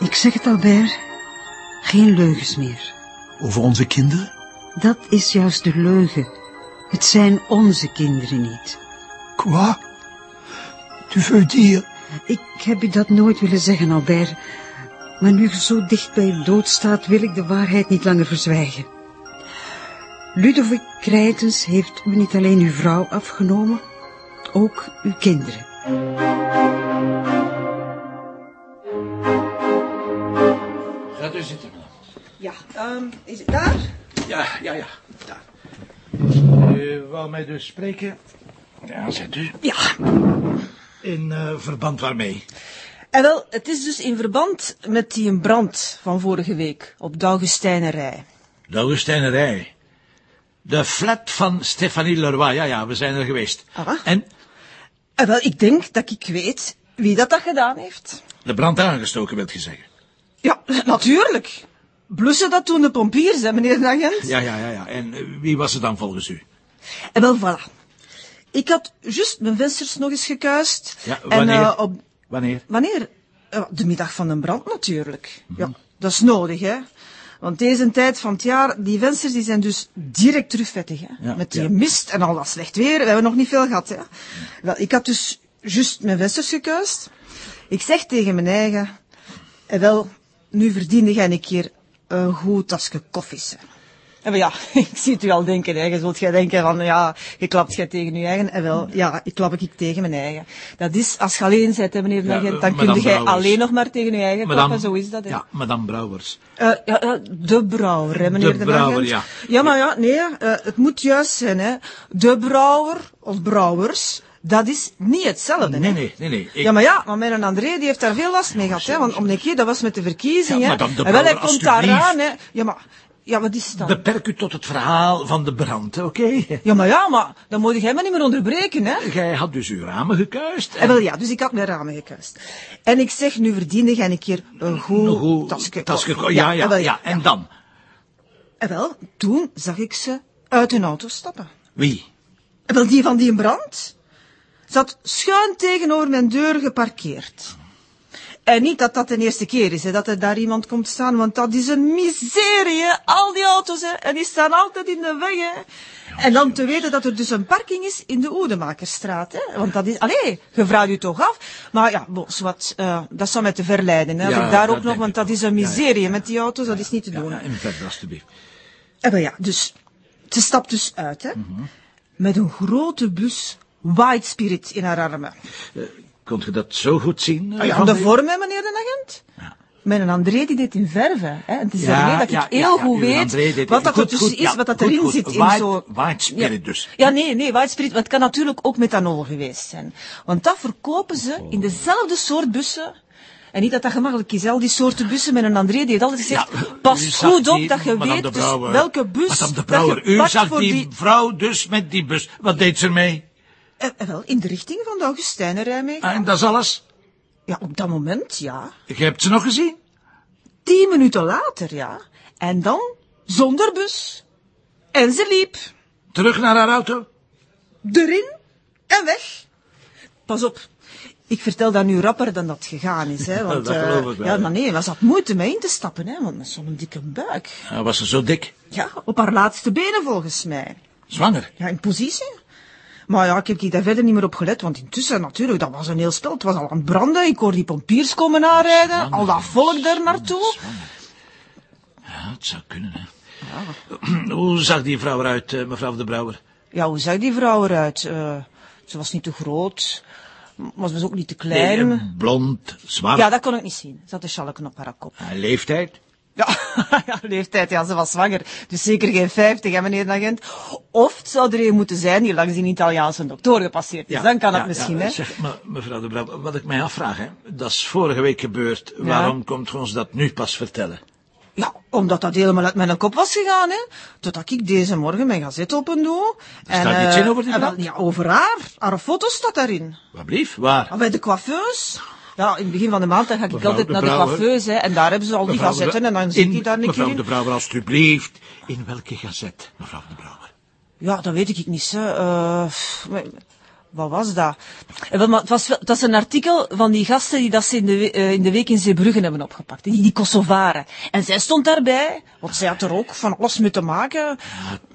Ik zeg het, Albert. Geen leugens meer. Over onze kinderen? Dat is juist de leugen. Het zijn onze kinderen niet. Quoi? Tu veux dire... Ik heb u dat nooit willen zeggen, Albert. Maar nu u zo dicht bij uw dood staat, wil ik de waarheid niet langer verzwijgen. Ludovic Krijtens heeft u niet alleen uw vrouw afgenomen, ook uw kinderen. U zitten, madame. Ja, ehm, is het daar? Ja, ja, ja. Daar. U wou mij dus spreken? Ja, zet u. Ja. In eh, verband waarmee? En wel, het is dus in verband met die brand van vorige week op de Augustijnerij. De flat van Stéphanie Leroy. Ja, ja, we zijn er geweest. Ah. En En wel, ik denk dat ik weet wie dat, dat gedaan heeft. de brand aangestoken, wilt je zeggen? Natuurlijk. Blussen dat toen de pompiers, hè, meneer de agent? Ja, ja, ja, ja. En eh, wie was het dan volgens u? En wel, voilà. Ik had juist mijn vensters nog eens gekuist. Ja, En, wanneer? eh, op, Wanneer? wanneer? Eh, De middag van een brand natuurlijk. Mhm. Ja, dat is nodig, hè. Want deze tijd van het jaar, die vensters die zijn dus direct terugvettig, hè. Ja, Met die ja. mist en al dat slecht weer, we hebben nog niet veel gehad, hè. Wel, ik had dus juist mijn vensters gekuist. Ik zeg tegen mijn eigen, en wel, nu verdiende jij een keer een goed tasje koffies, hè. En wel, ja, ik zie het u al denken, hè. Je zult jij denken van, ja, je klapt jij tegen je eigen. En wel, ja, ik klap ik tegen mijn eigen. Dat is, als je alleen bent, hè, meneer de Ja, eh, dan kun madame jij alleen nog maar tegen je eigen klappen, zo is dat, hè. Ja, madame Brouwers. Eh, ja, de brouwer, hè, meneer De de, brouwer, ja. Ja, maar ja, nee, eh, het moet juist zijn, hè. De brouwer, of brouwers, dat is niet hetzelfde, Nee, hè. nee, nee, nee. Ik- Ja, maar ja, maar mijn André die heeft daar veel last mee gehad, hè. Want om een keer, dat was met de verkiezingen, Ja, madame de En wel, hij komt daar alstublieft. aan, hè. Ja, maar, ja, wat is dan? Beperk u tot het verhaal van de brand, oké? Ja, maar ja, maar dan moet jij me niet meer onderbreken, hè. Gij had dus uw ramen gekuist. En wel ja, dus ik had mijn ramen gekuist. En ik zeg, nu verdiende jij een keer een goed, Een goed tasje tasje koffie. ja, ja, en wel, ja. En dan? En wel, toen zag ik ze uit hun auto stappen. Wie? En wel, die van die brand zat schuin tegenover mijn deur geparkeerd. En niet dat dat de eerste keer is, hè, dat er daar iemand komt staan, want dat is een miserie, hè. Al die auto's, hè, en die staan altijd in de weg, hè. En dan te weten dat er dus een parking is in de Oedemakerstraat, hè. Want dat is, allee, je vraagt u toch af. Maar ja, wat, uh, dat zou mij te verleiden, hè. Als Ja, ik daar ook nog, want dat is een Ja, ja. miserie met die auto's, dat is niet te doen. Ja, en verder, alstublieft. En wel ja, dus, ze stapt dus uit, hè. Met een grote bus White Spirit in haar armen. Kunt je dat zo goed zien? eh, Ah ja, van de vorm, hè, meneer de agent? Mijn André die deed in verven. Hè. Het is Ja, alleen dat ja, ik heel ja, ja, goed weet wat dat goed, is, ja, wat dat erin goed. zit. In White- zo... white spirit ja. dus. Ja, nee, nee, white spirit. Want het kan natuurlijk ook methanol geweest zijn. Want dat verkopen ze Oh. in dezelfde soort bussen. En niet dat dat gemakkelijk is, al die soorten bussen. Met een André die heeft altijd gezegd, pas u zag goed op die- dat je weet dus welke bus Madame de dat Brouwer, je u zag die, die... vrouw dus met die bus. Wat deed ze ermee? Eh, eh, wel, in de richting van de Augustijnerij mee. Ah, en dat is alles? Ja, op dat moment, ja. Je hebt ze nog gezien? Tien minuten later, ja. En dan zonder bus. En ze liep. Terug naar haar auto? Erin en weg. Pas op. Ik vertel dat nu rapper dan dat gegaan is, hè. Want, Dat eh, geloof ik wel, Ja, ja. maar nee, was had moeite mee in te stappen, hè. Want met zo'n dikke buik. Ah, was ze zo dik? Ja, op haar laatste benen volgens mij. Zwanger? Ja, in positie. Maar ja, ik heb hier daar verder niet meer op gelet, want intussen natuurlijk, dat was een heel spel. Het was al aan het branden, ik hoor die pompiers komen aanrijden, al dat volk daar naartoe. Ja, het zou kunnen, hè. Hoe zag die vrouw eruit, eh, mevrouw de Brouwer? Ja, hoe zag die vrouw eruit? Eh, ze was niet te groot, maar ze was ook niet te klein. Nee, blond, zwart. Ja, dat kon ik niet zien. Ze had een schalken op haar kop. Leeftijd? Ja, ja, leeftijd, ja, ze was zwanger. Dus zeker geen 50, hè, meneer de agent. Of het zou er een moeten zijn die langs een Italiaanse dokter gepasseerd is. Dan kan het ja, misschien, ja. hè. Zeg, maar, mevrouw de Brouwer, wat ik mij afvraag, hè. Dat is vorige week gebeurd. Waarom komt u ons dat nu pas vertellen? Ja, omdat dat helemaal uit mijn kop was gegaan, hè. Totdat ik deze morgen mijn gazet open doe. Er staat iets eh, in over die en wel, brand? Ja, over haar. Haar foto staat daarin. Wat blief? Waar? Ah, Bij de coiffeuse. Ja, in het begin van de maand dan ga ik Mevrouw altijd de naar de coiffeuse, hè. En daar hebben ze al die Mevrouw gazetten en dan zit ik daar een keer Mevrouw in. de Brouwer, alstublieft. In welke gazet, mevrouw de Brouwer? Ja, dat weet ik niet, hè. Eh, wat was dat? Eh, maar het, was, het was een artikel van die gasten die dat ze in de, eh, in de week in Zeebrugge hebben opgepakt. Die, die Kosovaren. En zij stond daarbij, want zij had er ook van alles mee te maken.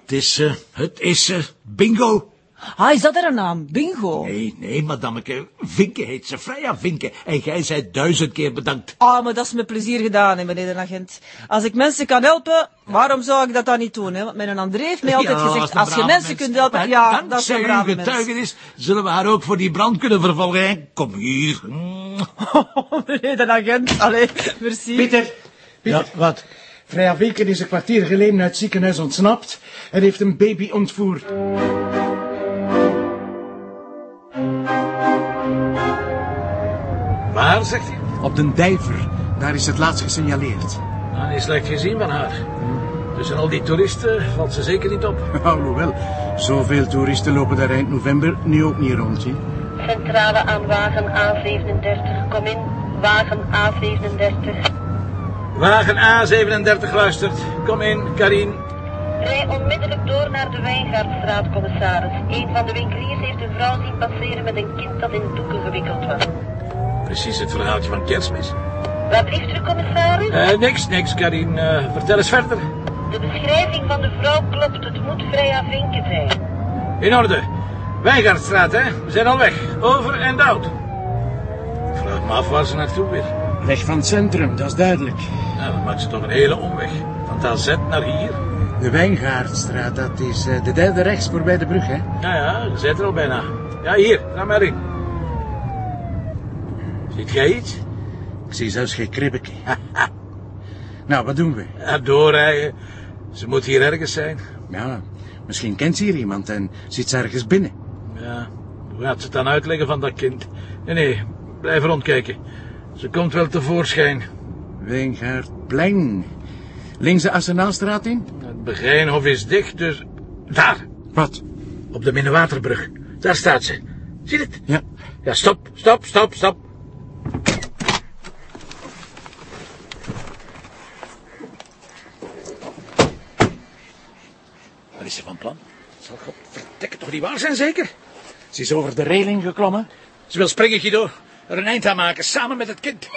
Het is ze, het is ze. Bingo. Ah, is dat er een naam? Bingo. Nee, nee, madameke. Vinke heet ze, Freya Vinke. En jij zei duizend keer bedankt. Ah, maar dat is met plezier gedaan, hè, meneer de agent. Als ik mensen kan helpen, waarom zou ik dat dan niet doen? Hè? Want mijn André heeft mij altijd Ja, gezegd, als je mensen mens. kunt helpen, En ja, dat is een uw brave mens. getuigenis zullen we haar ook voor die brand kunnen vervolgen. hè? Kom hier. Mm. meneer de agent, allee, merci. Pieter, Pieter. Ja, wat? Freya Vinken is een kwartier geleden uit het ziekenhuis ontsnapt en heeft een baby ontvoerd. Waar, zegt hij? Op de Dijver, daar is het laatst gesignaleerd. Niet slecht gezien van haar. Tussen al die toeristen valt ze zeker niet op. Alhoewel, zoveel toeristen lopen daar eind november nu ook niet rond. Centrale aan wagen A37. Kom in, wagen A37. Wagen A37 luistert. Kom in, Karin. Rij onmiddellijk door naar de Wijngaardstraat, commissaris. Een van de winkeliers heeft een vrouw zien passeren met een kind dat in doeken gewikkeld was. Precies het verhaaltje van kerstmis. Wat blieft u, commissaris? Eh, niks, niks, Karin. Eh, vertel eens verder. De beschrijving van de vrouw klopt. Het moet Freya Vinken zijn. In orde. Wijngaardstraat, hè? We zijn al weg. Over en out. Ik vraag me af waar ze naartoe weer. Weg van het centrum, dat is duidelijk. Nou, dan maakt ze toch een hele omweg. Van AZ naar hier. De Wijngaardstraat, dat is eh, de derde rechts voorbij de brug, hè? Ja, ja, je zit er al bijna. Ja, hier, ga maar in. Ziet jij iets? Ik zie zelfs geen kribbeke. nou, wat doen we? Ja, doorrijden. Ze moet hier ergens zijn. Ja, misschien kent ze hier iemand en zit ze ergens binnen. Ja, hoe gaat ze het dan uitleggen van dat kind? Nee, nee, blijf rondkijken. Ze komt wel tevoorschijn. Wijngaardplein. Links de Arsenaalstraat in? Het Begijnhof is dicht, dus... Daar, Wat? op de Minnewaterbrug. Daar staat ze. Zie je het? Ja. Ja, stop, stop, stop, stop. Wat is ze van plan? Zal God vertikken toch niet waar zijn, zeker? Ze is over de reling geklommen. Ze wil springen, Guido. Er een eind aan maken, samen met het kind.